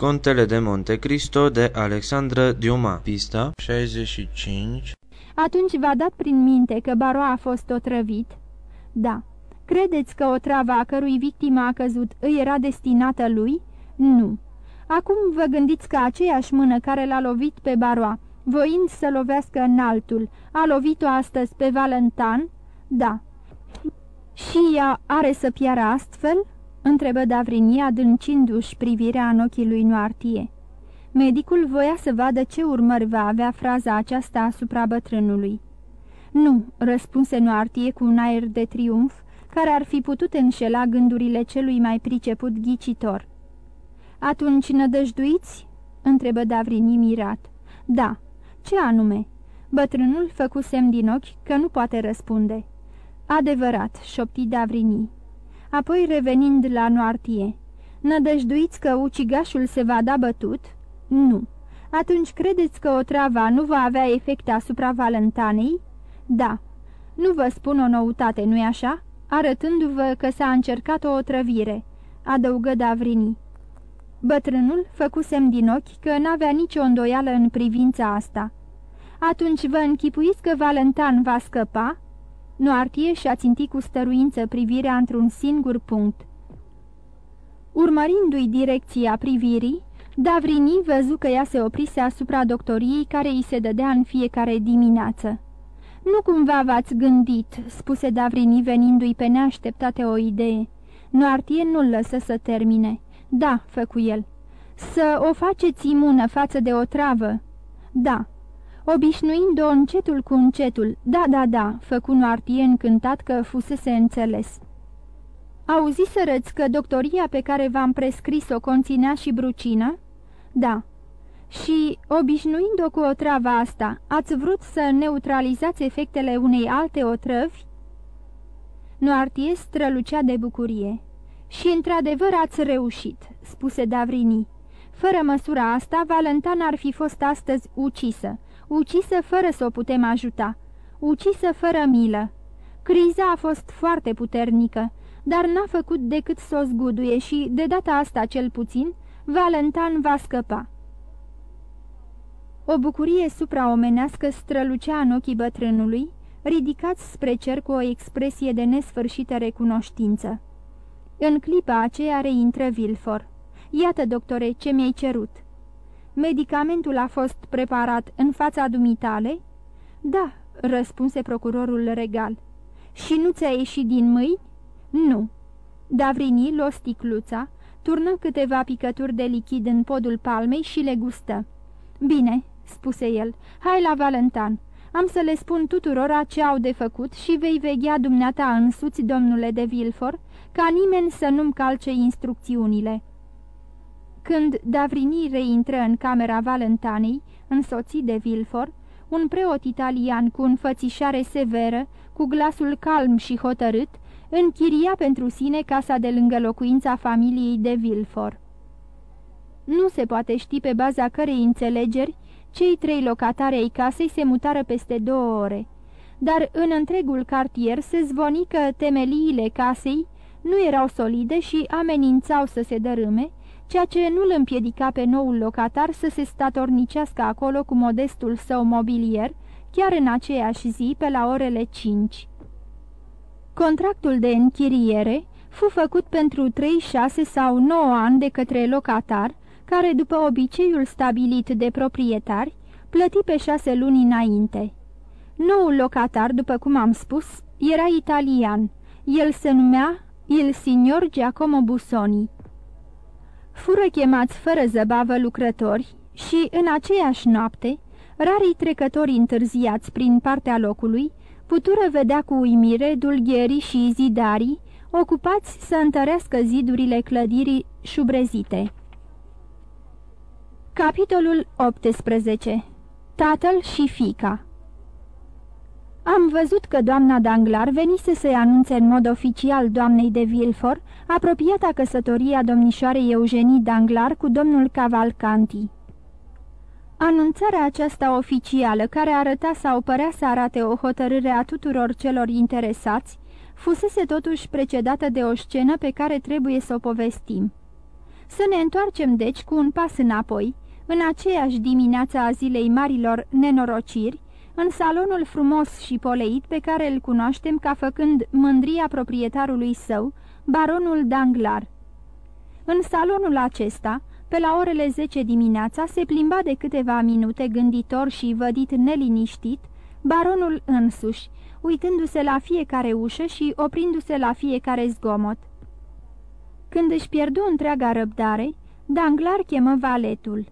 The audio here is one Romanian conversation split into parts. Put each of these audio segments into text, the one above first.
Contele de Monte Cristo de Alexandra Diuma Pista 65 Atunci v-a dat prin minte că Baroa a fost otrăvit? Da. Credeți că o travă a cărui victima a căzut îi era destinată lui? Nu. Acum vă gândiți că aceeași mână care l-a lovit pe Baroa, voind să lovească în altul, a lovit-o astăzi pe Valentan? Da. Și ea are să piară astfel? Întrebă Davrinia adâncindu-și privirea în ochii lui Noartie. Medicul voia să vadă ce urmări va avea fraza aceasta asupra bătrânului. Nu, răspunse Noartie cu un aer de triumf, care ar fi putut înșela gândurile celui mai priceput ghicitor. Atunci nădăjduiți?" întrebă Davrini mirat. Da. Ce anume?" Bătrânul făcu semn din ochi că nu poate răspunde. Adevărat," șopti Davrini. Apoi revenind la Noartie. Nădăjduiți că ucigașul se va da bătut?" Nu." Atunci credeți că o trava nu va avea efecte asupra Valentanei?" Da." Nu vă spun o noutate, nu-i așa?" arătându-vă că s-a încercat o otrăvire," adăugă Davrini. Bătrânul făcu semn din ochi că n-avea nicio îndoială în privința asta. Atunci vă închipuiți că Valentan va scăpa?" Noartie și-a țintit cu stăruință privirea într-un singur punct. Urmărindu-i direcția privirii, Davrini văzu că ea se oprise asupra doctoriei care îi se dădea în fiecare dimineață. Nu cumva v-ați gândit," spuse Davrini venindu-i pe neașteptate o idee. Noartie nu-l lăsă să termine. Da," făcu el. Să o faceți imună față de o travă?" Da." Obișnuind-o încetul cu încetul, da, da, da," făcu Noartie încântat că fusese înțeles. Auziserăți că doctoria pe care v-am prescris-o conținea și brucină?" Da." Și, obișnuind-o cu o travă asta, ați vrut să neutralizați efectele unei alte otrăvi?" Noartie strălucea de bucurie. Și într-adevăr ați reușit," spuse Davrini. Fără măsura asta, Valentan ar fi fost astăzi ucisă, ucisă fără să o putem ajuta, ucisă fără milă. Criza a fost foarte puternică, dar n-a făcut decât să o zguduie și, de data asta cel puțin, Valentan va scăpa. O bucurie supraomenească strălucea în ochii bătrânului, ridicați spre cer cu o expresie de nesfârșită recunoștință. În clipa aceea reintră Vilfor. Iată, doctore, ce mi-ai cerut." Medicamentul a fost preparat în fața dumitale?" Da," răspunse procurorul regal. Și nu ți-a ieșit din mâini?" Nu." Davrini luă sticluța, turnă câteva picături de lichid în podul palmei și le gustă. Bine," spuse el, hai la Valentan. Am să le spun tuturora ce au de făcut și vei veghea dumneata însuți, domnule de Vilfor, ca nimeni să nu-mi calce instrucțiunile." Când Davrini reintră în camera Valentanei, însoțit de Vilfor, un preot italian cu înfățișare severă, cu glasul calm și hotărât, închiria pentru sine casa de lângă locuința familiei de Vilfor. Nu se poate ști pe baza cărei înțelegeri cei trei locatari ai casei se mutară peste două ore, dar în întregul cartier se zvoni că temeliile casei nu erau solide și amenințau să se dărâme, ceea ce nu îl împiedica pe noul locatar să se statornicească acolo cu modestul său mobilier, chiar în aceeași zi, pe la orele 5. Contractul de închiriere fu făcut pentru 3, 6 sau 9 ani de către locatar, care, după obiceiul stabilit de proprietari, plăti pe șase luni înainte. Noul locatar, după cum am spus, era italian. El se numea Il Signor Giacomo Busoni. Fură chemați fără zăbavă lucrători și, în aceeași noapte, rarii trecători întârziați prin partea locului putură vedea cu uimire dulgherii și zidarii ocupați să întărească zidurile clădirii șubrezite. Capitolul 18 Tatăl și fica Am văzut că doamna Danglar venise să-i anunțe în mod oficial doamnei de Vilfor apropiata căsătoria domnișoarei Eugenie Danglar cu domnul Cavalcanti. Anunțarea aceasta oficială, care arăta sau părea să arate o hotărâre a tuturor celor interesați, fusese totuși precedată de o scenă pe care trebuie să o povestim. Să ne întoarcem deci cu un pas înapoi, în aceeași dimineață a zilei marilor nenorociri, în salonul frumos și poleit pe care îl cunoaștem ca făcând mândria proprietarului său, baronul Danglar. În salonul acesta, pe la orele 10 dimineața, se plimba de câteva minute gânditor și vădit neliniștit, baronul însuși, uitându-se la fiecare ușă și oprindu-se la fiecare zgomot. Când își pierdu întreaga răbdare, Danglar chemă valetul.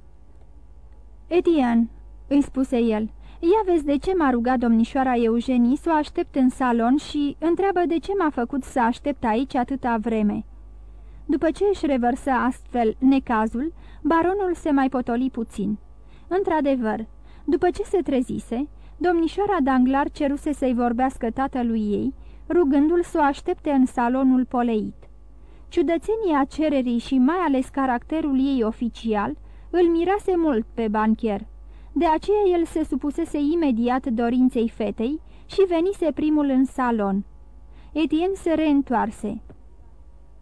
Etienne," îi spuse el, ia vezi de ce m-a rugat domnișoara Eugenie să o aștept în salon și întreabă de ce m-a făcut să aștept aici atâta vreme." După ce își revărsă astfel necazul, baronul se mai potoli puțin. Într-adevăr, după ce se trezise, domnișoara Danglar ceruse să-i vorbească tatălui ei, rugându-l să o aștepte în salonul poleit. Ciudățenia cererii și mai ales caracterul ei oficial îl mirase mult pe banchier. De aceea el se supusese imediat dorinței fetei și venise primul în salon. Etienne se reîntoarse.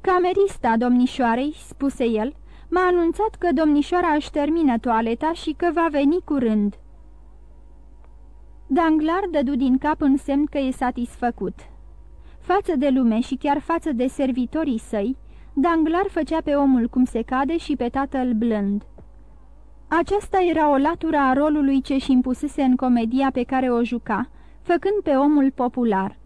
Camerista domnișoarei, spuse el, m-a anunțat că domnișoara își termină toaleta și că va veni curând. Danglar dădu din cap în semn că e satisfăcut. Față de lume și chiar față de servitorii săi, Danglar făcea pe omul cum se cade și pe tatăl blând. Aceasta era o latură a rolului ce-și impusese în comedia pe care o juca, făcând pe omul popular.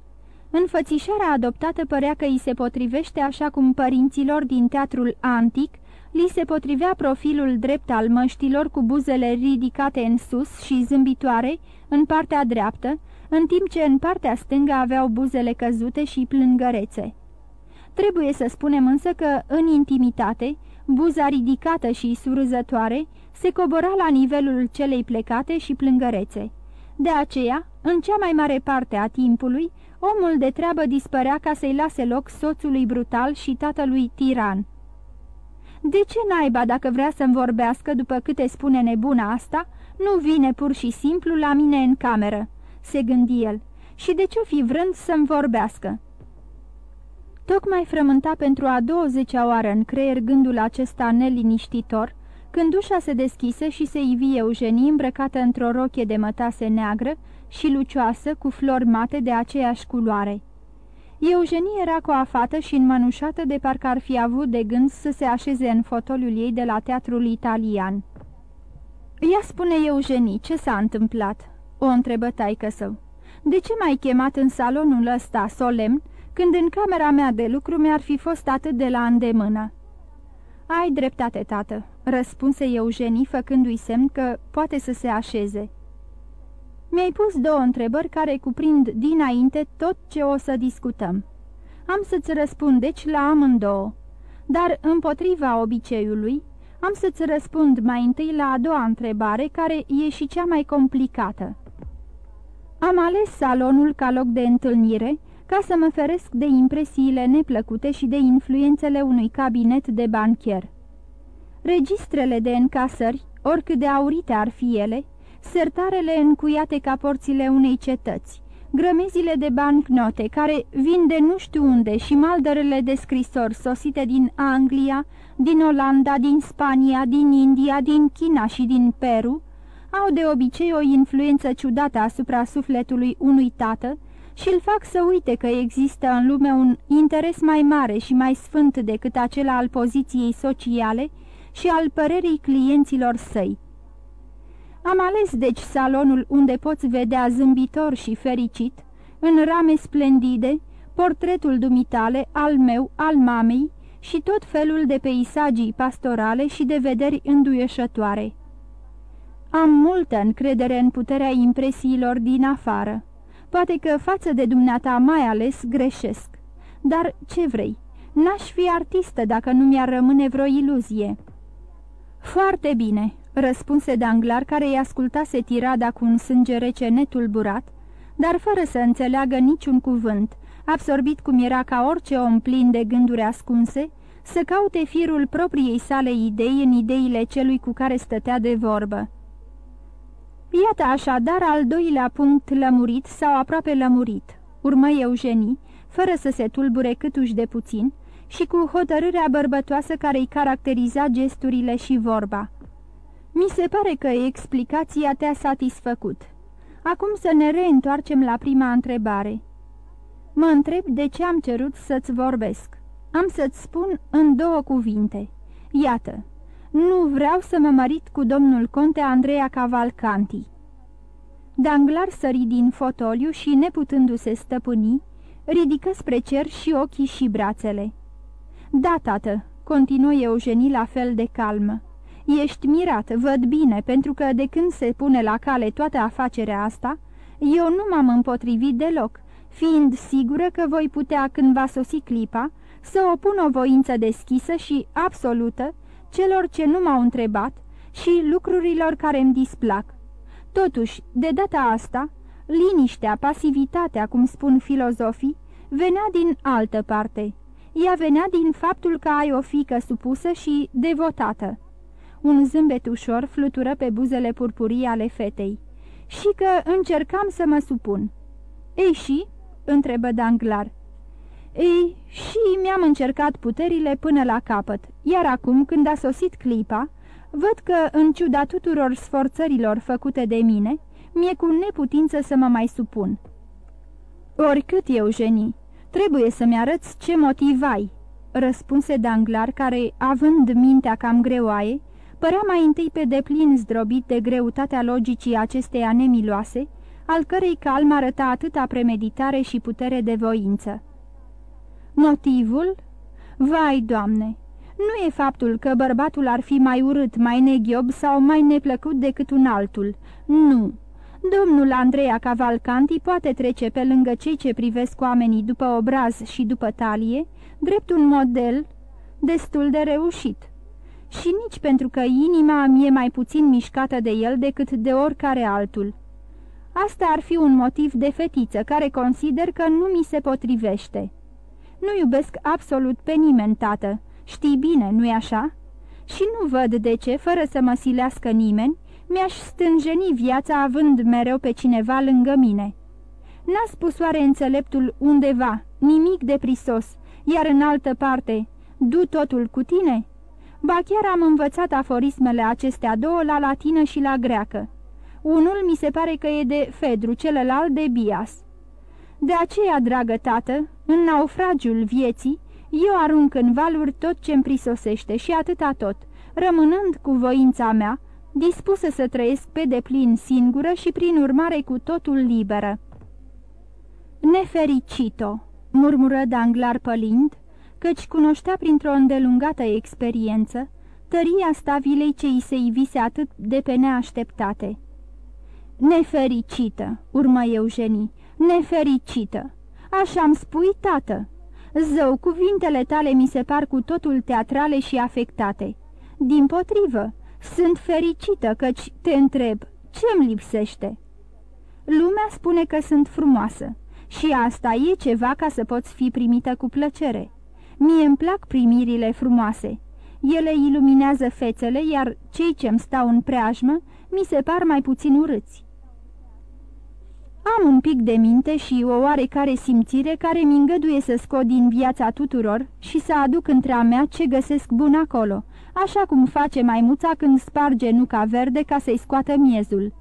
Înfățișarea adoptată părea că îi se potrivește așa cum părinților din teatrul antic li se potrivea profilul drept al măștilor cu buzele ridicate în sus și zâmbitoare în partea dreaptă, în timp ce în partea stângă aveau buzele căzute și plângărețe. Trebuie să spunem însă că, în intimitate, buza ridicată și surâzătoare se cobora la nivelul celei plecate și plângărețe. De aceea, în cea mai mare parte a timpului, omul de treabă dispărea ca să-i lase loc soțului brutal și tatălui tiran. De ce naiba, dacă vrea să-mi vorbească după câte spune nebuna asta, nu vine pur și simplu la mine în cameră?" se gândi el. Și de ce-o fi vrând să-mi vorbească?" Tocmai frământa pentru a douăzecea oară în creier gândul acesta neliniștitor, când ușa se deschise și se ivi Eugenie îmbrăcată într-o rochie de mătase neagră și lucioasă cu flori mate de aceeași culoare. Eugenie era coafată și înmănușată de parcă ar fi avut de gând să se așeze în fotoliul ei de la teatrul italian. Ia spune Eugenie, ce s-a întâmplat?" o întrebă taică său. De ce m-ai chemat în salonul ăsta solemn, când în camera mea de lucru mi-ar fi fost atât de la îndemână?" Ai dreptate, tată," răspunse Eugenie, făcându-i semn că poate să se așeze. Mi-ai pus două întrebări care cuprind dinainte tot ce o să discutăm. Am să-ți răspund deci la amândouă, dar împotriva obiceiului am să-ți răspund mai întâi la a doua întrebare, care e și cea mai complicată. Am ales salonul ca loc de întâlnire ca să mă feresc de impresiile neplăcute și de influențele unui cabinet de banchier. Registrele de încasări, oricât de aurite ar fi ele, sertarele încuiate ca porțile unei cetăți, grămezile de bancnote care vin de nu știu unde și maldărele de scrisori sosite din Anglia, din Olanda, din Spania, din India, din China și din Peru, au de obicei o influență ciudată asupra sufletului unui tată și îl fac să uite că există în lume un interes mai mare și mai sfânt decât acela al poziției sociale și al părerii clienților săi. Am ales deci salonul unde poți vedea zâmbitor și fericit, în rame splendide, portretul dumitale, al meu, al mamei și tot felul de peisagii pastorale și de vederi înduieșătoare. Am multă încredere în puterea impresiilor din afară. Poate că față de dumneata mai ales greșesc. Dar ce vrei? N-aș fi artistă dacă nu mi-ar rămâne vreo iluzie." Foarte bine," răspunse Danglar, care îi ascultase tirada cu un sânge rece netulburat, dar fără să înțeleagă niciun cuvânt, absorbit cum era ca orice om plin de gânduri ascunse, să caute firul propriei sale idei în ideile celui cu care stătea de vorbă. Iată așadar al doilea punct lămurit sau aproape lămurit. Urmă Eugenie, fără să se tulbure câtuși de puțin, și cu hotărârea bărbătoasă care îi caracteriza gesturile și vorba. Mi se pare că explicația te-a satisfăcut. Acum să ne reîntoarcem la prima întrebare. Mă întreb de ce am cerut să-ți vorbesc. Am să-ți spun în două cuvinte. Iată, nu vreau să mă mărit cu domnul conte Andreea Cavalcanti. Danglar sări din fotoliu și, neputându-se stăpâni, ridică spre cer și ochii și brațele. Da, tată," continuă Eugenie la fel de calmă. Ești mirat, văd bine, pentru că de când se pune la cale toată afacerea asta, eu nu m-am împotrivit deloc, fiind sigură că voi putea, când va sosi clipa, să opun o voință deschisă și absolută celor ce nu m-au întrebat și lucrurilor care îmi displac. Totuși, de data asta, liniștea, pasivitatea, cum spun filozofii, venea din altă parte. Ea venea din faptul că ai o fică supusă și devotată. Un zâmbet ușor flutură pe buzele purpurii ale fetei. Și că încercam să mă supun. Ei și?" întrebă Danglar. Ei, și mi-am încercat puterile până la capăt, iar acum, când a sosit clipa, văd că, în ciuda tuturor sforțărilor făcute de mine, mi-e cu neputință să mă mai supun. Oricât, Eugenie, trebuie să-mi arăți ce motiv ai, răspunse Danglar, care, având mintea cam greoaie, părea mai întâi pe deplin zdrobit de greutatea logicii acesteia nemiloase, al cărei calm arăta atâta premeditare și putere de voință. Motivul? Vai, Doamne! Nu e faptul că bărbatul ar fi mai urât, mai neghiob sau mai neplăcut decât un altul. Nu! Domnul Andreea Cavalcanti poate trece pe lângă cei ce privesc oamenii după obraz și după talie, drept un model destul de reușit. Și nici pentru că inima mi e mai puțin mișcată de el decât de oricare altul. Asta ar fi un motiv de fetiță care consider că nu mi se potrivește. Nu iubesc absolut pe nimeni, tată. Știi bine, nu-i așa? Și nu văd de ce, fără să mă silească nimeni, mi-aș stânjeni viața având mereu pe cineva lângă mine. N-a spus oare înțeleptul undeva, nimic de prisos, iar în altă parte, du totul cu tine? Ba chiar am învățat aforismele acestea două la latină și la greacă. Unul mi se pare că e de Fedru, celălalt de Bias. De aceea, dragă tată, în naufragiul vieții, eu arunc în valuri tot ce-mi prisosește și atâta tot, rămânând cu voința mea, dispusă să trăiesc pe deplin singură și prin urmare cu totul liberă. Nefericito, murmură Danglar pălind, căci cunoștea printr-o îndelungată experiență tăria stavilei ce îi se ivise atât de pe neașteptate. Nefericită, urmă Eugenie, nefericită. Așa-mi spui, tată. Zău, cuvintele tale mi se par cu totul teatrale și afectate. Din potrivă, sunt fericită căci te întreb, ce-mi lipsește? Lumea spune că sunt frumoasă și asta e ceva ca să poți fi primită cu plăcere. Mie îmi plac primirile frumoase. Ele iluminează fețele, iar cei ce-mi stau în preajmă mi se par mai puțin urâți. Am un pic de minte și o oarecare simțire care mi îngăduie să scot din viața tuturor și să aduc între a mea ce găsesc bun acolo, așa cum face maimuța când sparge nuca verde ca să-i scoată miezul.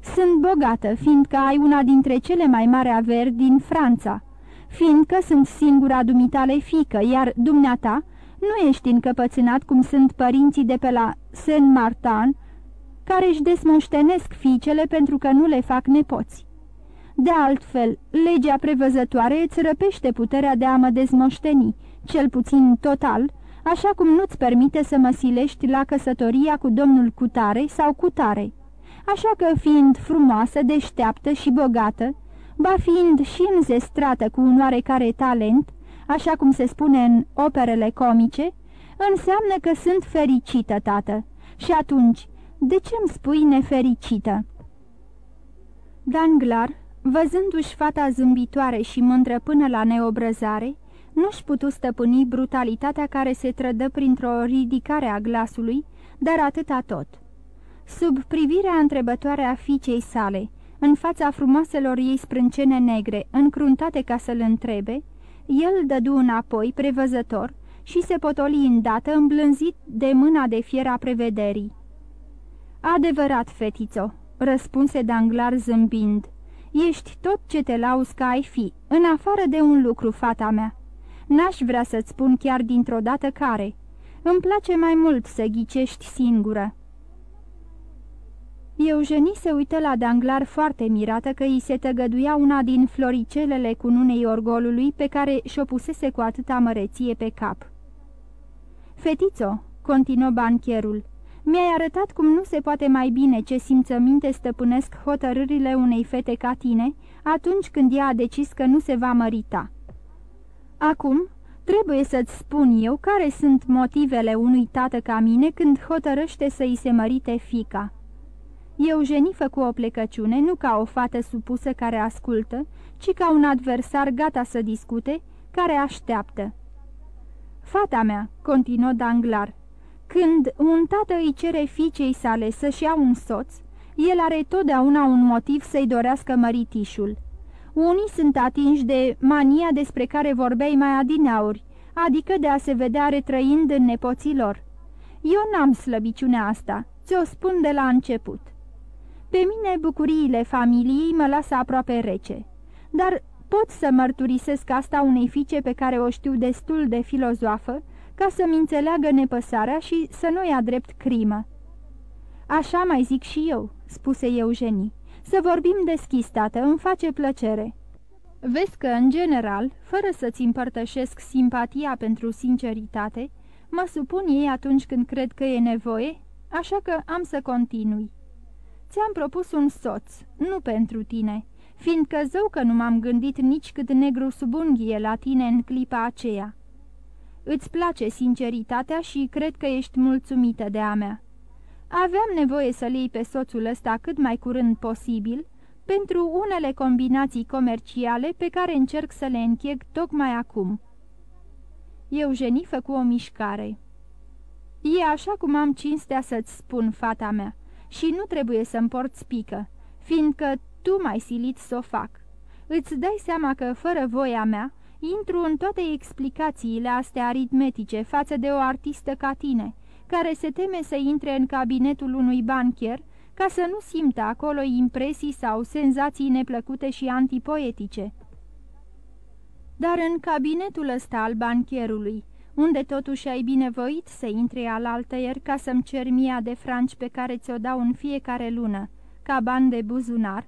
Sunt bogată, fiindcă ai una dintre cele mai mari averi din Franța, fiindcă sunt singura dumitale fică, iar dumneata nu ești încăpățânat cum sunt părinții de pe la Saint-Martin, care își desmoștenesc fiicele pentru că nu le fac nepoți. De altfel, legea prevăzătoare îți răpește puterea de a mă dezmoșteni, cel puțin total, așa cum nu-ți permite să mă silești la căsătoria cu domnul Cutare sau Cutare. Așa că, fiind frumoasă, deșteaptă și bogată, ba fiind și înzestrată cu un oarecare talent, așa cum se spune în operele comice, înseamnă că sunt fericită, tată. Și atunci, de ce îmi spui nefericită? Danglar Văzându-și fata zâmbitoare și mândră până la neobrăzare, nu-și putu stăpâni brutalitatea care se trădă printr-o ridicare a glasului, dar atâta tot. Sub privirea întrebătoare a fiicei sale, în fața frumoaselor ei sprâncene negre, încruntate ca să-l întrebe, El dădu înapoi, prevăzător, și se potoli îndată îmblânzit de mâna de fier a prevederii. Adevărat, fetițo," răspunse Danglar zâmbind, ești tot ce te lauzi că ai fi, în afară de un lucru, fata mea. N-aș vrea să-ți spun chiar dintr-o dată care. Îmi place mai mult să ghicești singură." Eugenie se uită la Danglar foarte mirată că îi se tăgăduia una din floricelele cununei orgolului pe care și-o pusese cu atâta măreție pe cap. Fetițo, continuă bancherul, mi-ai arătat cum nu se poate mai bine ce simțăminte stăpânesc hotărârile unei fete ca tine atunci când ea a decis că nu se va mărita. Acum, trebuie să-ți spun eu care sunt motivele unui tată ca mine când hotărăște să îi se mărite fica. Eugenie făcu o plecăciune, nu ca o fată supusă care ascultă, ci ca un adversar gata să discute, care așteaptă. Fata mea, continuă Danglar, când un tată îi cere fiicei sale să-și ia un soț, el are totdeauna un motiv să-i dorească măritișul. Unii sunt atinși de mania despre care vorbeai mai adineauri, adică de a se vedea retrăind în nepoții lor. Eu n-am slăbiciunea asta, ți-o spun de la început. Pe mine bucuriile familiei mă lasă aproape rece, dar pot să mărturisesc asta unei fiice pe care o știu destul de filozofă, ca să-mi înțeleagă nepăsarea și să nu ia drept crimă. Așa mai zic și eu," spuse Eugenie. Să vorbim deschis, tată, îmi face plăcere." Vezi că, în general, fără să-ți împărtășesc simpatia pentru sinceritate, mă supun ei atunci când cred că e nevoie, așa că am să continui. Ți-am propus un soț, nu pentru tine, fiindcă zău că nu m-am gândit nici cât negru sub unghie la tine în clipa aceea. Îți place sinceritatea și cred că ești mulțumită de a mea. Aveam nevoie să-l iei pe soțul ăsta cât mai curând posibil, pentru unele combinații comerciale pe care încerc să le încheg tocmai acum. Eugenie făcu o mișcare. E așa cum am cinstea să-ți spun, fata mea, și nu trebuie să-mi porți pică, fiindcă tu mai silit să o fac. Îți dai seama că, fără voia mea, intru în toate explicațiile astea aritmetice față de o artistă ca tine, care se teme să intre în cabinetul unui bancher ca să nu simtă acolo impresii sau senzații neplăcute și antipoetice. Dar în cabinetul ăsta al bancherului, unde totuși ai binevoit să intre alaltăieri ca să-mi cer mia de franci pe care ți-o dau în fiecare lună, ca bani de buzunar,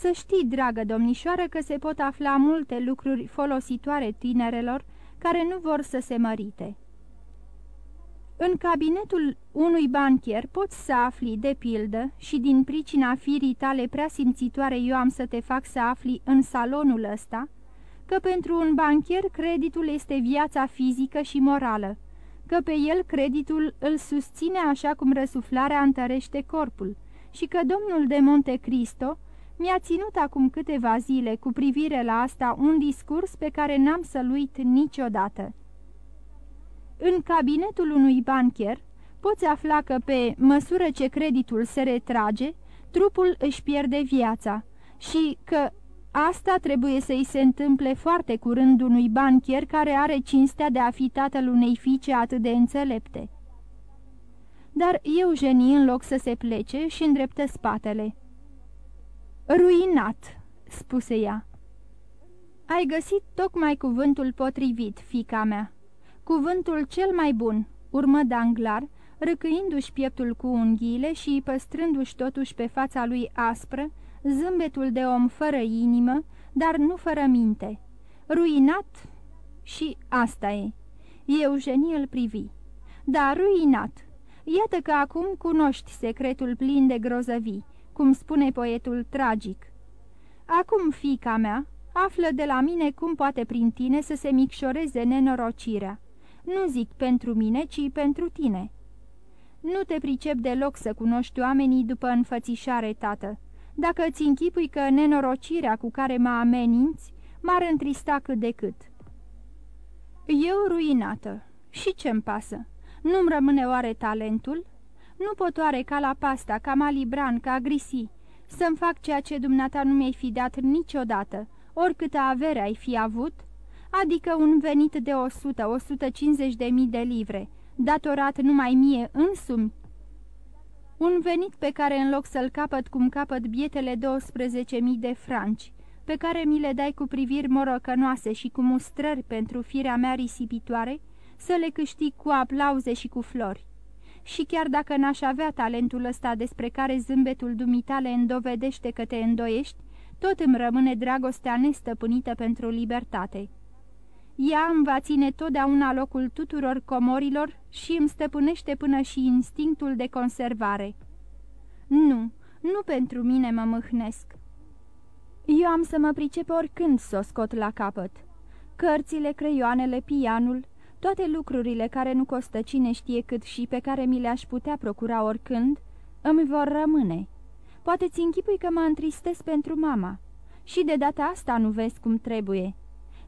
să știi, dragă domnișoară, că se pot afla multe lucruri folositoare tinerelor care nu vor să se mărite. În cabinetul unui banchier poți să afli, de pildă, și din pricina firii tale prea simțitoare eu am să te fac să afli în salonul ăsta, că pentru un banchier creditul este viața fizică și morală, că pe el creditul îl susține așa cum răsuflarea întărește corpul și că domnul de Monte Cristo mi-a ținut acum câteva zile cu privire la asta un discurs pe care n-am să-l uit niciodată. În cabinetul unui bancher poți afla că pe măsură ce creditul se retrage, trupul își pierde viața și că asta trebuie să-i se întâmple foarte curând unui bancher care are cinstea de a fi tatăl unei fiice atât de înțelepte. Dar Eugenie, în loc să se plece, și îndreptă spatele. Ruinat," spuse ea. Ai găsit tocmai cuvântul potrivit, fica mea. Cuvântul cel mai bun," urmă Danglar, răcăindu-și pieptul cu unghiile și păstrându-și totuși pe fața lui aspră, zâmbetul de om fără inimă, dar nu fără minte. Ruinat? Și asta e. Eugenie îl privi. Da, ruinat. Iată că acum cunoști secretul plin de grozăvii cum spune poetul tragic. Acum, fica mea, află de la mine cum poate prin tine să se micșoreze nenorocirea. Nu zic pentru mine, ci pentru tine. Nu te pricep deloc să cunoști oamenii după înfățișare, tată. Dacă ți închipui că nenorocirea cu care mă ameninți m-ar întrista cât de cât. Eu ruinată. Și ce-mi pasă? Nu-mi rămâne oare talentul? Nu pot oare ca la pasta, ca malibran, ca grisi, să-mi fac ceea ce dumneata nu mi-ai fi dat niciodată, oricâtă avere ai fi avut? adică un venit de 100-150 de mii de livre, datorat numai mie însumi. Un venit pe care în loc să-l capăt cum capăt bietele 12.000 de franci, pe care mi le dai cu priviri morocănoase și cu mustrări pentru firea mea risipitoare, să le câștig cu aplauze și cu flori. Și chiar dacă n-aș avea talentul ăsta despre care zâmbetul dumitale îndovedește că te îndoiești, tot îmi rămâne dragostea nestăpânită pentru libertate. Ea îmi va ține totdeauna locul tuturor comorilor și îmi stăpânește până și instinctul de conservare. Nu, nu pentru mine mă mâhnesc. Eu am să mă pricep oricând să o scot la capăt. Cărțile, creioanele, pianul, toate lucrurile care nu costă cine știe cât și pe care mi le-aș putea procura oricând, îmi vor rămâne. Poate-ți închipui că mă întristez pentru mama. Și de data asta nu vezi cum trebuie.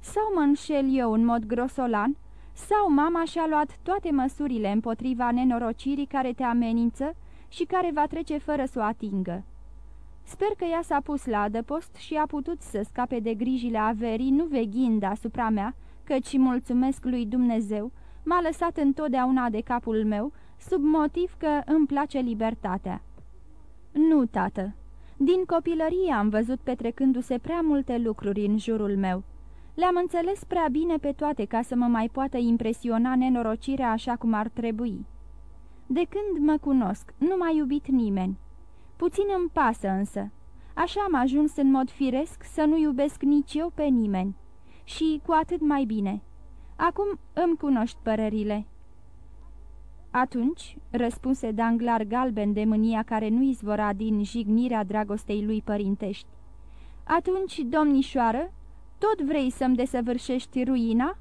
Sau mă înșel eu în mod grosolan, sau mama și-a luat toate măsurile împotriva nenorocirii care te amenință și care va trece fără să o atingă. Sper că ea s-a pus la adăpost și a putut să scape de grijile averii, nu veghind asupra mea, căci mulțumesc lui Dumnezeu, m-a lăsat întotdeauna de capul meu, sub motiv că îmi place libertatea. Nu, tată. Din copilărie am văzut petrecându-se prea multe lucruri în jurul meu. Le-am înțeles prea bine pe toate ca să mă mai poată impresiona nenorocirea așa cum ar trebui. De când mă cunosc, nu m-a iubit nimeni. Puțin îmi pasă însă. Așa am ajuns în mod firesc să nu iubesc nici eu pe nimeni. Și cu atât mai bine. Acum îmi cunoști părerile. Atunci, răspunse Danglar galben de mânia care nu izvora din jignirea dragostei lui părintești. Atunci, domnișoară, tot vrei să-mi desăvârșești ruina?"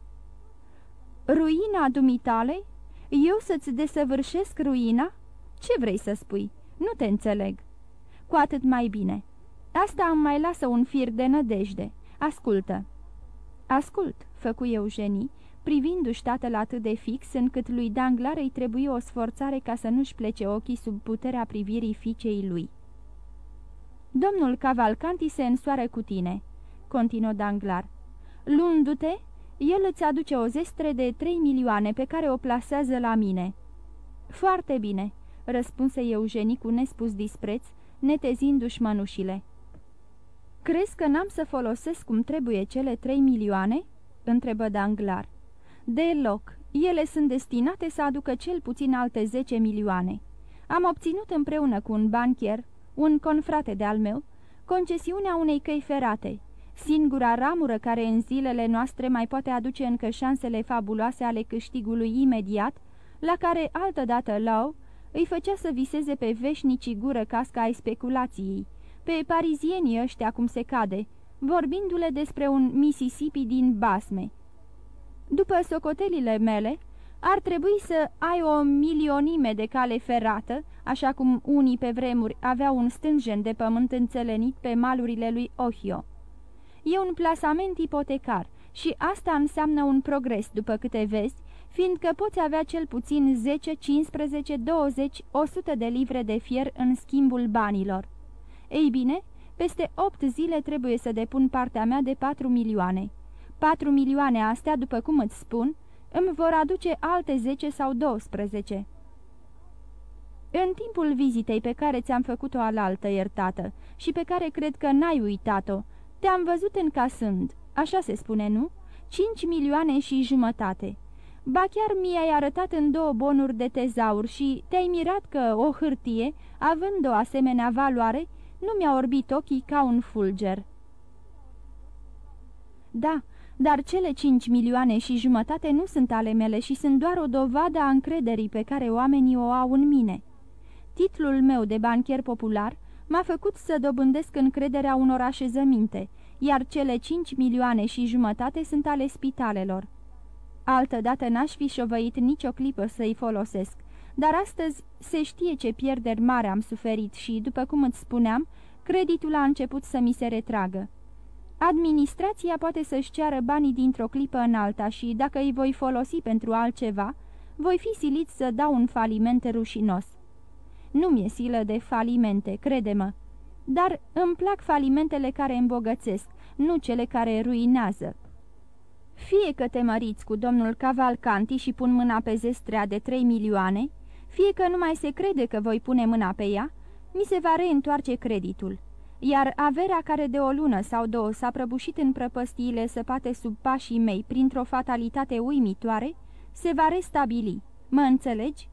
Ruina dumitale? Eu să-ți desăvârșesc ruina? Ce vrei să spui? Nu te înțeleg." Cu atât mai bine. Asta îmi mai lasă un fir de nădejde. Ascultă." Ascult," făcu Eugenii, privindu-și tatăl atât de fix, încât lui Danglar îi trebuie o sforțare ca să nu-și plece ochii sub puterea privirii fiicei lui. Domnul Cavalcanti se însoară cu tine," continuă Danglar. Luându-te, el îți aduce o zestre de trei milioane pe care o plasează la mine." Foarte bine," răspunse Eugenie cu nespus dispreț, netezindu-și mănușile. Crezi că n-am să folosesc cum trebuie cele trei milioane?" întrebă Danglar. Deloc. Ele sunt destinate să aducă cel puțin alte zece milioane. Am obținut împreună cu un banchier, un confrate de-al meu, concesiunea unei căi ferate, singura ramură care în zilele noastre mai poate aduce încă șansele fabuloase ale câștigului imediat, la care altădată Lau îi făcea să viseze pe veșnicii gură casca ai speculației, pe parizienii ăștia cum se cade, vorbindu-le despre un Mississippi din basme. După socotelile mele, ar trebui să ai o milionime de cale ferată, așa cum unii pe vremuri aveau un stânjen de pământ înțelenit pe malurile lui Ohio. E un plasament ipotecar și asta înseamnă un progres, după câte vezi, fiindcă poți avea cel puțin 10, 15, 20, 100 de livre de fier în schimbul banilor. Ei bine, peste 8 zile trebuie să depun partea mea de 4 milioane. 4 milioane astea, după cum îți spun, îmi vor aduce alte 10 sau 12. În timpul vizitei pe care ți-am făcut-o alaltă, iertată, și pe care cred că n-ai uitat-o, te-am văzut încasând, așa se spune, nu? 5 milioane și jumătate. Ba chiar mi-ai arătat în două bonuri de tezaur și te-ai mirat că o hârtie, având o asemenea valoare, nu mi-a orbit ochii ca un fulger. Da, dar cele cinci milioane și jumătate nu sunt ale mele și sunt doar o dovadă a încrederii pe care oamenii o au în mine. Titlul meu de bancher popular m-a făcut să dobândesc încrederea unor așezăminte, iar cele cinci milioane și jumătate sunt ale spitalelor. Altădată n-aș fi șovăit nicio clipă să-i folosesc, dar astăzi se știe ce pierderi mare am suferit și, după cum îți spuneam, creditul a început să mi se retragă. Administrația poate să-și ceară banii dintr-o clipă în alta și, dacă îi voi folosi pentru altceva, voi fi silit să dau un faliment rușinos. Nu mi-e silă de falimente, crede-mă, dar îmi plac falimentele care îmbogățesc, nu cele care ruinează. Fie că te măriți cu domnul Cavalcanti și pun mâna pe zestrea de trei milioane, fie că nu mai se crede că voi pune mâna pe ea, mi se va reîntoarce creditul. Iar averea care de o lună sau două s-a prăbușit în prăpăstiile săpate sub pașii mei printr-o fatalitate uimitoare, se va restabili. Mă înțelegi?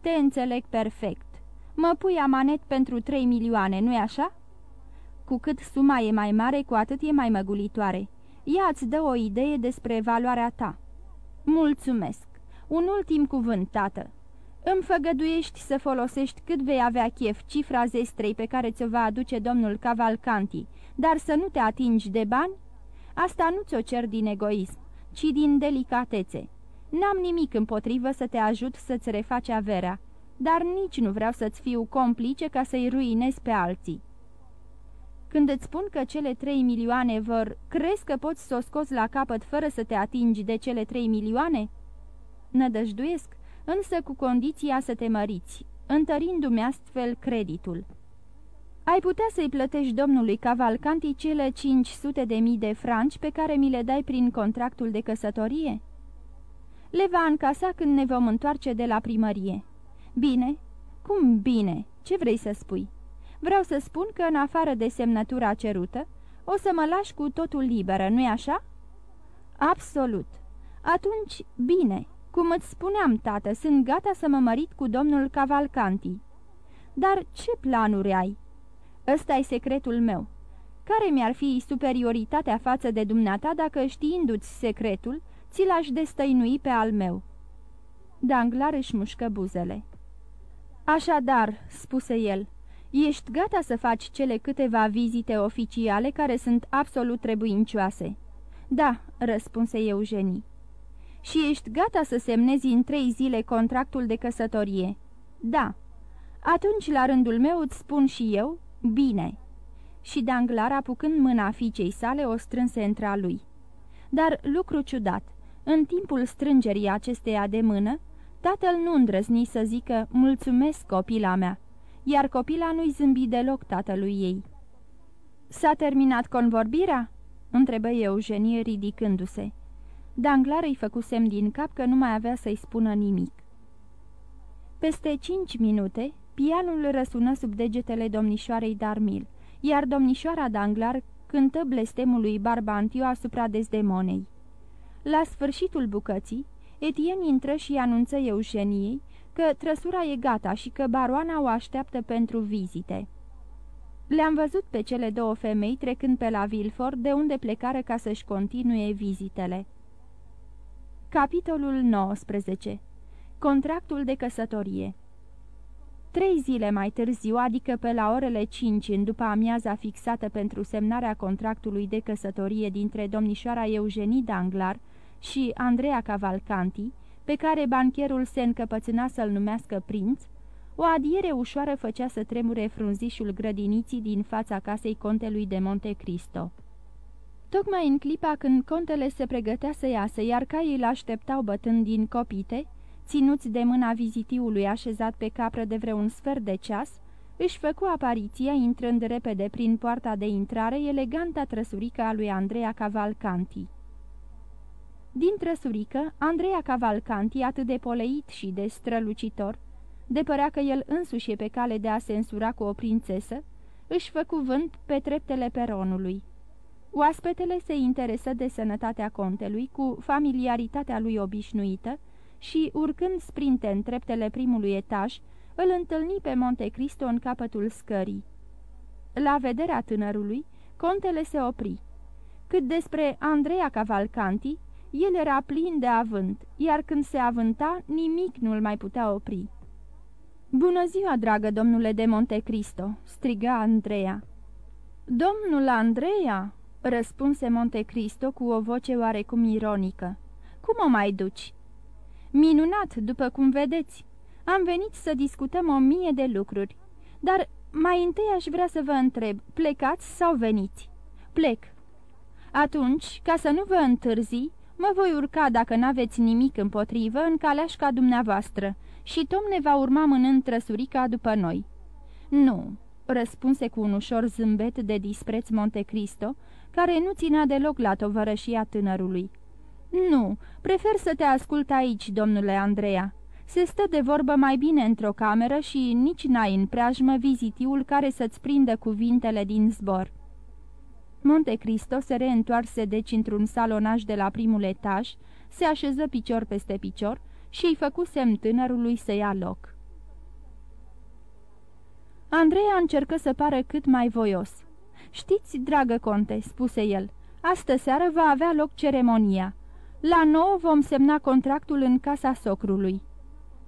Te înțeleg perfect. Mă pui amanet pentru trei milioane, nu-i așa? Cu cât suma e mai mare, cu atât e mai măgulitoare. Ea îți dă o idee despre valoarea ta. Mulțumesc. Un ultim cuvânt, tată. Îmi făgăduiești să folosești cât vei avea chef cifra zestrei pe care ți-o va aduce domnul Cavalcanti, dar să nu te atingi de bani? Asta nu ți-o cer din egoism, ci din delicatețe. N-am nimic împotrivă să te ajut să-ți refaci averea, dar nici nu vreau să-ți fiu complice ca să-i ruinezi pe alții. Când îți spun că cele trei milioane vor, crezi că poți să o scoți la capăt fără să te atingi de cele trei milioane? Nădăjduiesc, însă cu condiția să te măriți, întărindu-mi astfel creditul. Ai putea să-i plătești domnului Cavalcanti cele 500 de mii de franci pe care mi le dai prin contractul de căsătorie?" Le va încasa când ne vom întoarce de la primărie." Bine? Cum bine? Ce vrei să spui?" Vreau să spun că, în afară de semnătura cerută, o să mă lași cu totul liberă, nu-i așa?" Absolut. Atunci, bine, cum îți spuneam, tată, sunt gata să mă mărit cu domnul Cavalcanti. Dar ce planuri ai?" ăsta e secretul meu. Care mi-ar fi superioritatea față de dumneata dacă, știindu-ți secretul, ți l-aș destăinui pe al meu?" Danglar își mușcă buzele. Așadar," spuse el, Ești gata să faci cele câteva vizite oficiale care sunt absolut trebuincioase?" Da," răspunse Eugenie. Și ești gata să semnezi în trei zile contractul de căsătorie?" Da." Atunci, la rândul meu, îți spun și eu, bine." Și Danglar, apucând mâna fiicei sale, o strânse între a lui. Dar, lucru ciudat, în timpul strângerii acesteia de mână, tatăl nu îndrăzni să zică, mulțumesc, copila mea, iar copila nu-i zâmbi deloc tatălui ei. S-a terminat convorbirea?" întrebă Eugenie ridicându-se. Danglar îi făcu semn din cap că nu mai avea să-i spună nimic. Peste cinci minute, pianul răsună sub degetele domnișoarei Darmil, iar domnișoara Danglar cântă blestemului Barbantiu asupra dezdemonei. La sfârșitul bucății, Etienne intră și anunță Eugeniei că trăsura e gata și că baroana o așteaptă pentru vizite. Le-am văzut pe cele două femei trecând pe la Vilfort, de unde plecară ca să-și continue vizitele. Capitolul 19 Contractul de căsătorie Trei zile mai târziu, adică pe la orele 5 în după amiaza fixată pentru semnarea contractului de căsătorie dintre domnișoara Eugenie Danglar și Andrea Cavalcanti, pe care bancherul se încăpățâna să-l numească prinț, o adiere ușoară făcea să tremure frunzișul grădiniții din fața casei contelui de Monte Cristo. Tocmai în clipa când contele se pregătea să iasă, iar caii îl așteptau bătând din copite, ținuți de mâna vizitiului așezat pe capră de vreun sfert de ceas, își făcu apariția intrând repede prin poarta de intrare eleganta trăsurică a lui Andrea Cavalcanti. Din trăsurică, Andreea Cavalcanti, atât de poleit și de strălucitor, de părea că el însuși e pe cale de a se însura cu o prințesă, își fă cuvânt pe treptele peronului. Oaspetele se interesă de sănătatea contelui cu familiaritatea lui obișnuită și, urcând sprinte în treptele primului etaj, îl întâlni pe Monte Cristo în capătul scării. La vederea tânărului, contele se opri. Cât despre Andreea Cavalcanti, el era plin de avânt, iar când se avânta, nimic nu-l mai putea opri. Bună ziua, dragă domnule de Monte Cristo!" striga Andreea. Domnul Andreea!" răspunse Monte Cristo cu o voce oarecum ironică. Cum o mai duci?" Minunat, după cum vedeți. Am venit să discutăm o mie de lucruri. Dar mai întâi aș vrea să vă întreb, plecați sau veniți?" Plec." Atunci, ca să nu vă întârzi, Mă voi urca, dacă n-aveți nimic împotrivă, în caleașca dumneavoastră și Tom ne va urma mânând trăsurica după noi." Nu," răspunse cu un ușor zâmbet de dispreț Monte Cristo, care nu ținea deloc la tovărășia tânărului. Nu, prefer să te ascult aici, domnule Andreea. Se stă de vorbă mai bine într-o cameră și nici n-ai în preajmă vizitiul care să-ți prindă cuvintele din zbor. Monte Cristo se reîntoarse deci într-un salonaj de la primul etaj, se așeză picior peste picior și îi făcu semn tânărului să ia loc. Andreea încercă să pară cât mai voios. Știți, dragă conte," spuse el, astă seară va avea loc ceremonia. La nouă vom semna contractul în casa socrului."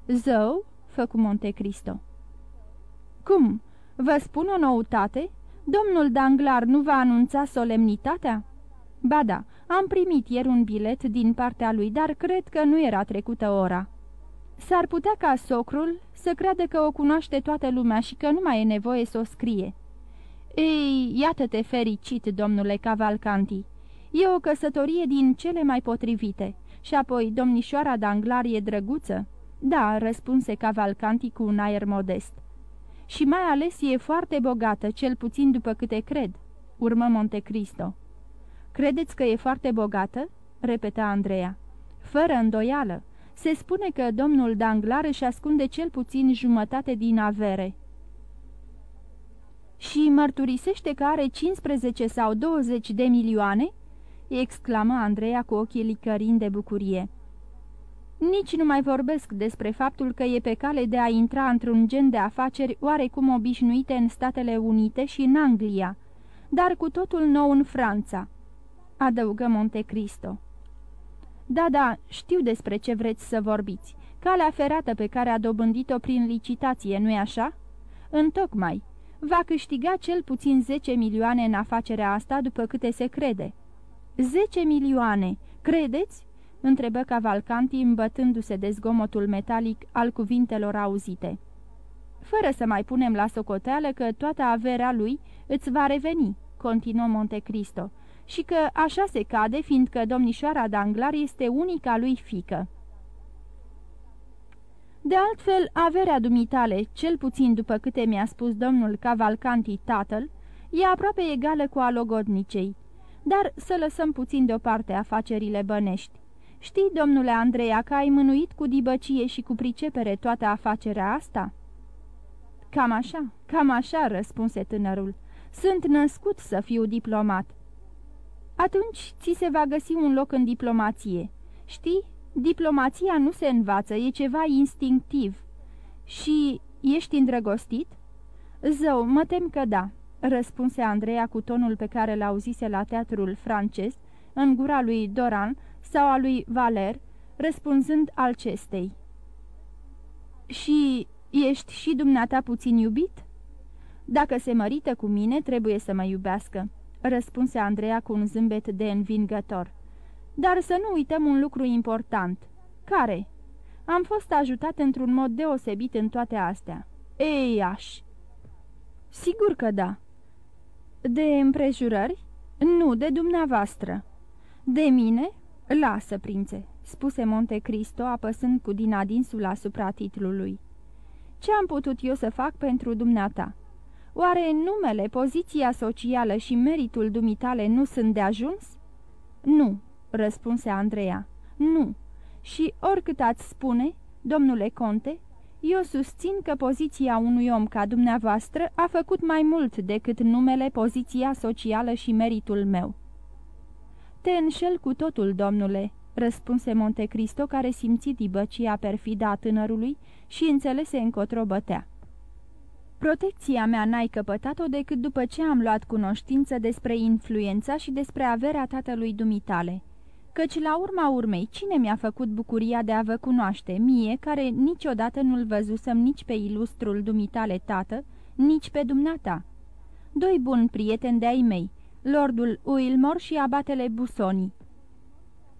Zău?" făcu Monte Cristo. Cum? Vă spun o noutate? Domnul Danglar nu va anunța solemnitatea?" Ba da, am primit ieri un bilet din partea lui, dar cred că nu era trecută ora." S-ar putea ca socrul să creadă că o cunoaște toată lumea și că nu mai e nevoie să o scrie." Ei, iată-te fericit, domnule Cavalcanti. E o căsătorie din cele mai potrivite. Și apoi, domnișoara Danglar e drăguță?" Da," răspunse Cavalcanti cu un aer modest. Și mai ales e foarte bogată, cel puțin după câte cred," urmă Montecristo. Credeți că e foarte bogată?" repeta Andreea. Fără îndoială. Se spune că domnul Danglar își ascunde cel puțin jumătate din avere." Și mărturisește că are 15 sau 20 de milioane?" exclamă Andreea cu ochii licărind de bucurie. Nici nu mai vorbesc despre faptul că e pe cale de a intra într-un gen de afaceri oarecum obișnuite în Statele Unite și în Anglia, dar cu totul nou în Franța, adăugă Monte Cristo. Da, da, știu despre ce vreți să vorbiți. Calea ferată pe care a dobândit-o prin licitație, nu-i așa? Întocmai. Va câștiga cel puțin 10 milioane în afacerea asta, după câte se crede. 10 milioane, credeți? Întrebă Cavalcanti îmbătându-se de zgomotul metalic al cuvintelor auzite. Fără să mai punem la socoteală că toată averea lui îți va reveni, continuă Montecristo, și că așa se cade, fiindcă domnișoara Danglar este unica lui fică. De altfel, averea dumitale, cel puțin după câte mi-a spus domnul Cavalcanti tatăl, e aproape egală cu a logodnicei. Dar să lăsăm puțin deoparte afacerile bănești. Știi, domnule Andreea, că ai mânuit cu dibăcie și cu pricepere toată afacerea asta?" Cam așa, cam așa," răspunse tânărul. Sunt născut să fiu diplomat." Atunci ți se va găsi un loc în diplomație. Știi, diplomația nu se învață, e ceva instinctiv. Și ești îndrăgostit?" Zău, mă tem că da," răspunse Andreea cu tonul pe care l-auzise la teatrul francez, în gura lui Doran, sau a lui Valer, răspunzând alcestei. Și ești și dumneata puțin iubit?" Dacă se mărită cu mine, trebuie să mă iubească," răspunse Andreea cu un zâmbet de învingător. Dar să nu uităm un lucru important." Care?" Am fost ajutat într-un mod deosebit în toate astea." Ei, aș!" Sigur că da." De împrejurări?" Nu, de dumneavoastră." De mine? Lasă, prințe," spuse Monte Cristo, apăsând cu din adinsul asupra titlului. Ce am putut eu să fac pentru dumneata? Oare numele, poziția socială și meritul dumitale nu sunt de ajuns?" Nu," răspunse Andreea, nu. Și oricât ați spune, domnule conte, eu susțin că poziția unui om ca dumneavoastră a făcut mai mult decât numele, poziția socială și meritul meu." Te înșel cu totul, domnule," răspunse Montecristo, care simți dibăcia perfida a tânărului și înțelese încotro bătea. Protecția mea n-ai căpătat-o decât după ce am luat cunoștință despre influența și despre averea tatălui dumitale. Căci la urma urmei, cine mi-a făcut bucuria de a vă cunoaște, mie, care niciodată nu-l văzusem nici pe ilustrul dumitale tată, nici pe dumneata? Doi buni prieteni de-ai mei, lordul Wilmore și abatele Busoni.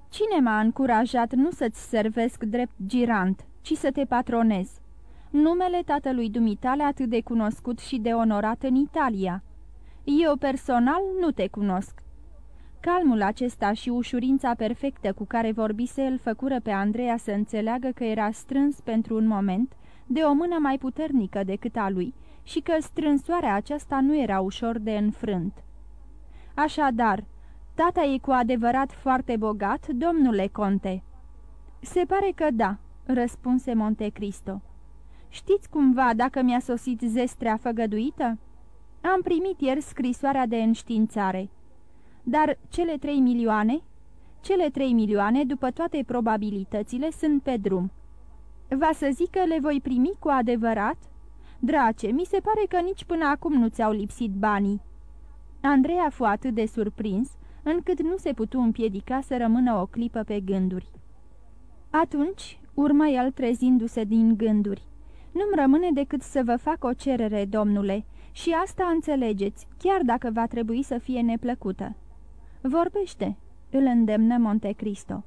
Cine m-a încurajat nu să-ți servesc drept girant, ci să te patronez? Numele tatălui dumitale atât de cunoscut și de onorat în Italia. Eu personal nu te cunosc. Calmul acesta și ușurința perfectă cu care vorbise îl făcură pe Andreea să înțeleagă că era strâns pentru un moment de o mână mai puternică decât a lui și că strânsoarea aceasta nu era ușor de înfrânt. Așadar, Tata e cu adevărat foarte bogat, domnule conte?" Se pare că da," răspunse Monte Cristo. Știți cumva dacă mi-a sosit zestrea făgăduită?" Am primit ieri scrisoarea de înștiințare." Dar cele trei milioane?" Cele trei milioane, după toate probabilitățile, sunt pe drum." Va să zic că le voi primi cu adevărat?" Drace, mi se pare că nici până acum nu ți-au lipsit banii." Andreea fu atât de surprins, încât nu se putu împiedica să rămână o clipă pe gânduri. Atunci, urmă el trezindu-se din gânduri, nu-mi rămâne decât să vă fac o cerere, domnule, și asta înțelegeți, chiar dacă va trebui să fie neplăcută." Vorbește," îl îndemnă Monte Cristo.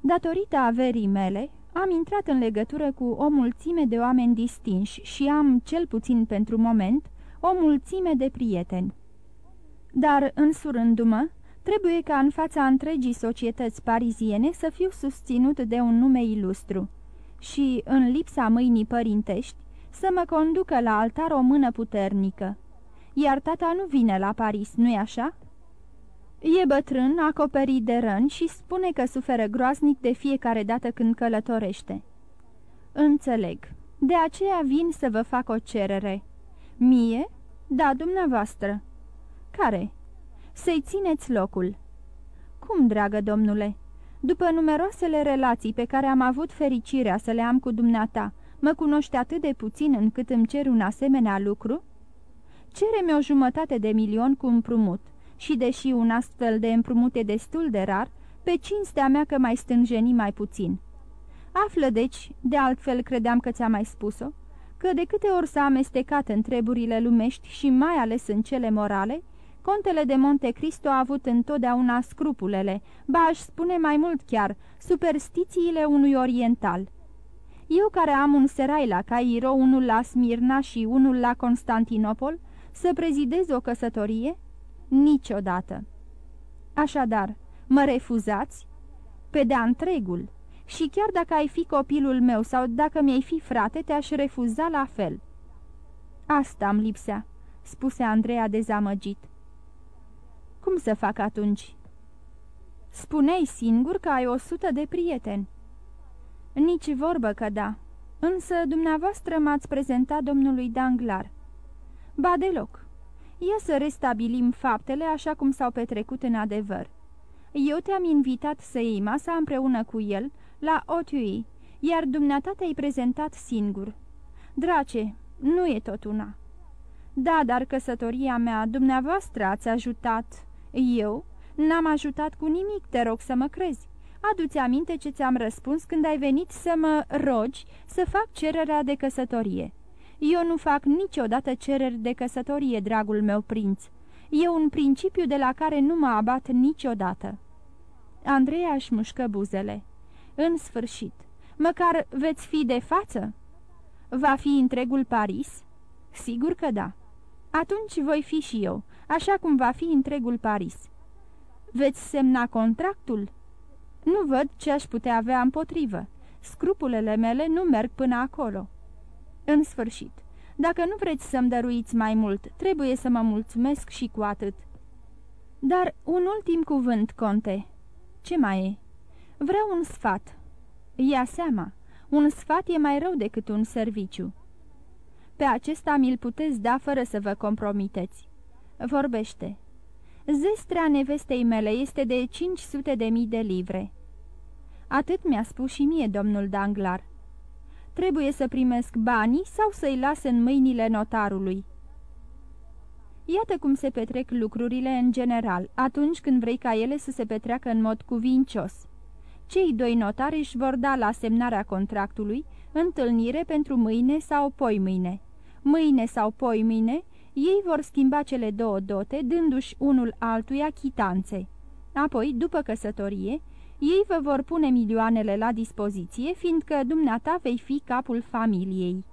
Datorită averii mele, am intrat în legătură cu o mulțime de oameni distinși și am, cel puțin pentru moment, o mulțime de prieteni. Dar, însurându-mă, trebuie ca în fața întregii societăți pariziene să fiu susținut de un nume ilustru și, în lipsa mâinii părintești, să mă conducă la altar o mână puternică. Iar tata nu vine la Paris, nu-i așa?" E bătrân, acoperit de răni și spune că suferă groaznic de fiecare dată când călătorește." Înțeleg. De aceea vin să vă fac o cerere." Mie? Da, dumneavoastră." Care?" Să-i țineți locul." Cum, dragă domnule?" După numeroasele relații pe care am avut fericirea să le am cu dumneata, mă cunoște atât de puțin încât îmi cer un asemenea lucru?" Cere-mi o jumătate de milion cu împrumut și deși un astfel de împrumut e destul de rar, pe cinstea mea că mai stânjeni mai puțin. Află deci, de altfel credeam că ți-am mai spus-o, că de câte ori s-a amestecat în treburile lumești și mai ales în cele morale, contele de Monte Cristo a avut întotdeauna scrupulele, ba aș spune mai mult chiar, superstițiile unui oriental. Eu care am un serai la Cairo, unul la Smirna și unul la Constantinopol, să prezidez o căsătorie? Niciodată. Așadar, mă refuzați? Pe de întregul. Și chiar dacă ai fi copilul meu sau dacă mi-ai fi frate, te-aș refuza la fel. Asta îmi lipsea, spuse Andreea dezamăgit. Cum să fac atunci? Spuneai singur că ai o sută de prieteni. Nici vorbă că da, însă dumneavoastră m-ați prezentat domnului Danglar. Ba deloc. Ia să restabilim faptele așa cum s-au petrecut în adevăr. Eu te-am invitat să iei masa împreună cu el la Otui, iar dumneata te-ai prezentat singur. Drace, nu e tot una. Da, dar căsătoria mea, dumneavoastră ați ajutat. Eu n-am ajutat cu nimic, te rog să mă crezi. Adu-ți aminte ce ți-am răspuns când ai venit să mă rogi să fac cererea de căsătorie. Eu nu fac niciodată cereri de căsătorie, dragul meu prinț. E un principiu de la care nu mă abat niciodată." Andreea își mușcă buzele. În sfârșit, măcar veți fi de față?" Va fi întregul Paris?" Sigur că da." Atunci voi fi și eu, așa cum va fi întregul Paris." Veți semna contractul?" Nu văd ce aș putea avea împotrivă. Scrupulele mele nu merg până acolo." În sfârșit, dacă nu vreți să-mi dăruiți mai mult, trebuie să mă mulțumesc și cu atât." Dar un ultim cuvânt, conte. Ce mai e?" Vreau un sfat." Ia seama, un sfat e mai rău decât un serviciu." Pe acesta mi-l puteți da fără să vă compromiteți." Vorbește." Zestrea nevestei mele este de 500 de mii de livre." Atât mi-a spus și mie domnul Danglar." Trebuie să primesc banii sau să-i las în mâinile notarului. Iată cum se petrec lucrurile în general, atunci când vrei ca ele să se petreacă în mod cuvincios. Cei doi notari își vor da la semnarea contractului întâlnire pentru mâine sau poimâine. Mâine sau poimâine, ei vor schimba cele două dote, dându-și unul altuia chitanțe. Apoi, după căsătorie, ei vă vor pune milioanele la dispoziție, fiindcă dumneata vei fi capul familiei."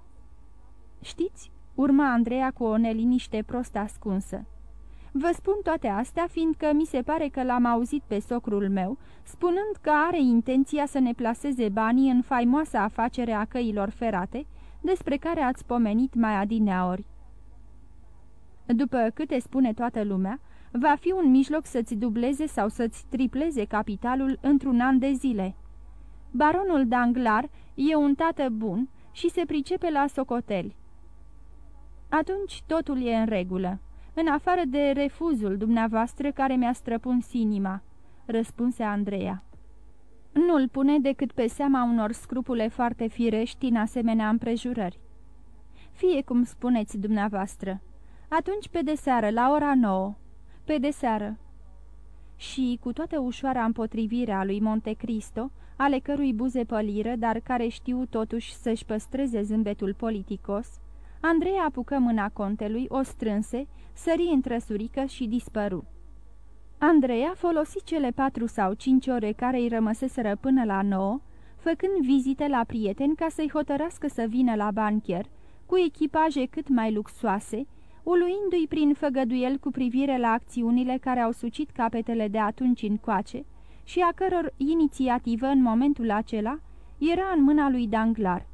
Știți?" urma Andreea cu o neliniște prost ascunsă. Vă spun toate astea, fiindcă mi se pare că l-am auzit pe socrul meu, spunând că are intenția să ne plaseze banii în faimoasa afacere a căilor ferate, despre care ați pomenit mai adineaori. După câte spune toată lumea, Va fi un mijloc să-ți dubleze sau să-ți tripleze capitalul într-un an de zile. Baronul Danglar e un tată bun și se pricepe la socoteli. Atunci totul e în regulă, în afară de refuzul dumneavoastră care mi-a străpuns inima, răspunse Andreea. Nu-l pune decât pe seama unor scrupule foarte firești în asemenea împrejurări. Fie cum spuneți dumneavoastră. Atunci pe de seară, la ora nouă. Pe de seară. Și, cu toată ușoara împotrivirea a lui Monte Cristo, ale cărui buze păliră, dar care știu totuși să-și păstreze zâmbetul politicos, Andrei apucă mâna contelui, o strânse, sări în trăsurică și dispăru. Andreea folosi cele patru sau cinci ore care îi rămăseseră până la nouă, făcând vizite la prieteni ca să-i hotărască să vină la bancher, cu echipaje cât mai luxoase, uluindu-i prin făgăduiel cu privire la acțiunile care au sucit capetele de atunci încoace și a căror inițiativă în momentul acela era în mâna lui Danglar.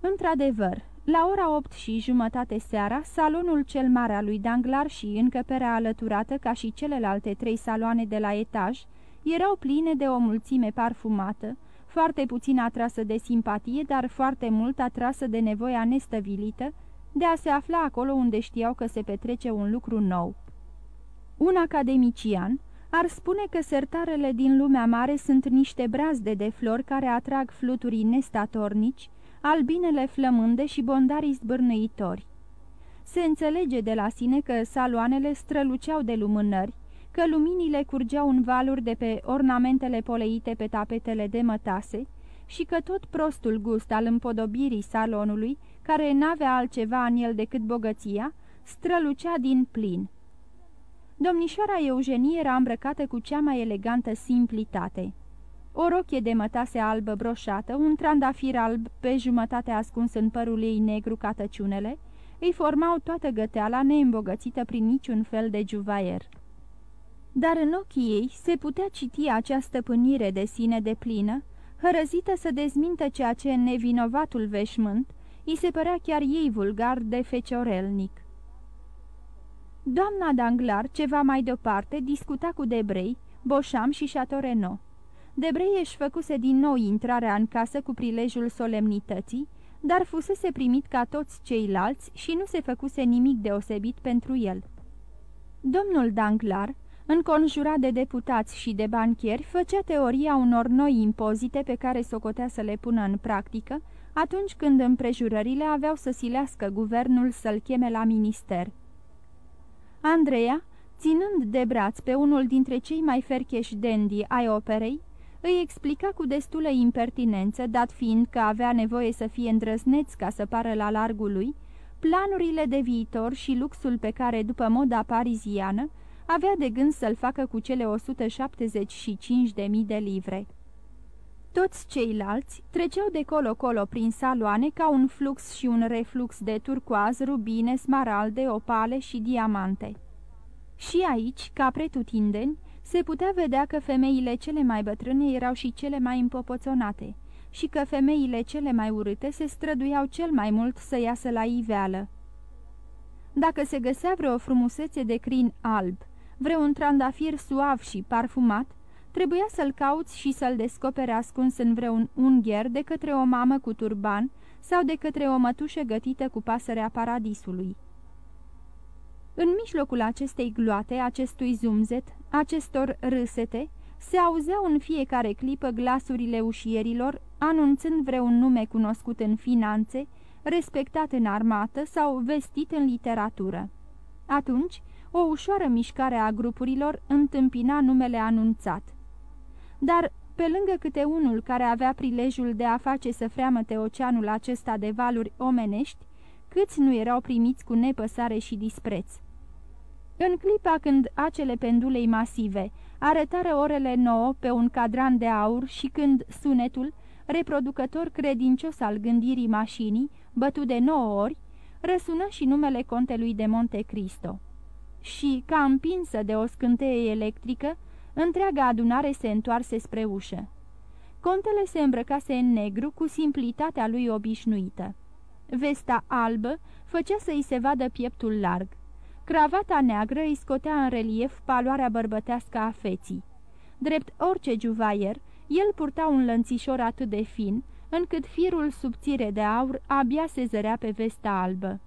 Într-adevăr, la ora opt și jumătate seara, salonul cel mare al lui Danglar și încăperea alăturată, ca și celelalte trei saloane de la etaj, erau pline de o mulțime parfumată, foarte puțin atrasă de simpatie, dar foarte mult atrasă de nevoia nestăvilită de a se afla acolo unde știau că se petrece un lucru nou. Un academician ar spune că sertarele din lumea mare sunt niște brazde de flori care atrag fluturii nestatornici, albinele flămânde și bondarii zbârnăitori. Se înțelege de la sine că saloanele străluceau de lumânări, că luminile curgeau în valuri de pe ornamentele poleite pe tapetele de mătase și că tot prostul gust al împodobirii salonului, care n-avea altceva în el decât bogăția, strălucea din plin. Domnișoara Eugenie era îmbrăcată cu cea mai elegantă simplitate. O rochie de mătase albă broșată, un trandafir alb pe jumătate ascuns în părul ei negru ca tăciunele, îi formau toată găteala neîmbogățită prin niciun fel de juvaier dar în ochii ei se putea citi această pânire de sine de plină, hărăzită să dezmintă ceea ce nevinovatul veșmânt îi se părea chiar ei vulgar de feciorelnic. Doamna Danglar, ceva mai departe, discuta cu Debrei, Boșam și Chateau Debrei își făcuse din nou intrarea în casă cu prilejul solemnității, dar fusese primit ca toți ceilalți și nu se făcuse nimic deosebit pentru el. Domnul Danglar, înconjurat de deputați și de banchieri, făcea teoria unor noi impozite pe care socotea să le pună în practică, atunci când împrejurările aveau să silească guvernul să-l cheme la minister. Andreea, ținând de braț pe unul dintre cei mai fercheși dendi ai operei, îi explica cu destulă impertinență, dat fiind că avea nevoie să fie îndrăzneț ca să pară la largul lui, planurile de viitor și luxul pe care, după moda pariziană, avea de gând să-l facă cu cele 175.000 de livre. Toți ceilalți treceau de colo-colo prin saloane ca un flux și un reflux de turcoaz, rubine, smaralde, opale și diamante. Și aici, ca pretutindeni, se putea vedea că femeile cele mai bătrâne erau și cele mai împopoțonate și că femeile cele mai urâte se străduiau cel mai mult să iasă la iveală. Dacă se găsea vreo frumusețe de crin alb vreun trandafir suav și parfumat, trebuia să-l cauți și să-l descopere ascuns în vreun ungher de către o mamă cu turban sau de către o mătușă gătită cu pasărea paradisului. În mijlocul acestei gloate, acestui zumzet, acestor râsete, se auzeau în fiecare clipă glasurile ușierilor, anunțând vreun nume cunoscut în finanțe, respectat în armată sau vestit în literatură. Atunci, o ușoară mișcare a grupurilor întâmpina numele anunțat. Dar, pe lângă câte unul care avea prilejul de a face să freamăte oceanul acesta de valuri omenești, câți nu erau primiți cu nepăsare și dispreț. În clipa când acele pendulei masive arătară orele nouă pe un cadran de aur și când sunetul, reproducător credincios al gândirii mașinii, bătut de nouă ori, răsună și numele contelui de Monte Cristo și, ca împinsă de o scânteie electrică, întreaga adunare se întoarse spre ușă. Contele se îmbrăcase în negru cu simplitatea lui obișnuită. Vesta albă făcea să-i se vadă pieptul larg. Cravata neagră îi scotea în relief paloarea bărbătească a feții. Drept orice juvaier, el purta un lănțișor atât de fin, încât firul subțire de aur abia se zărea pe vesta albă.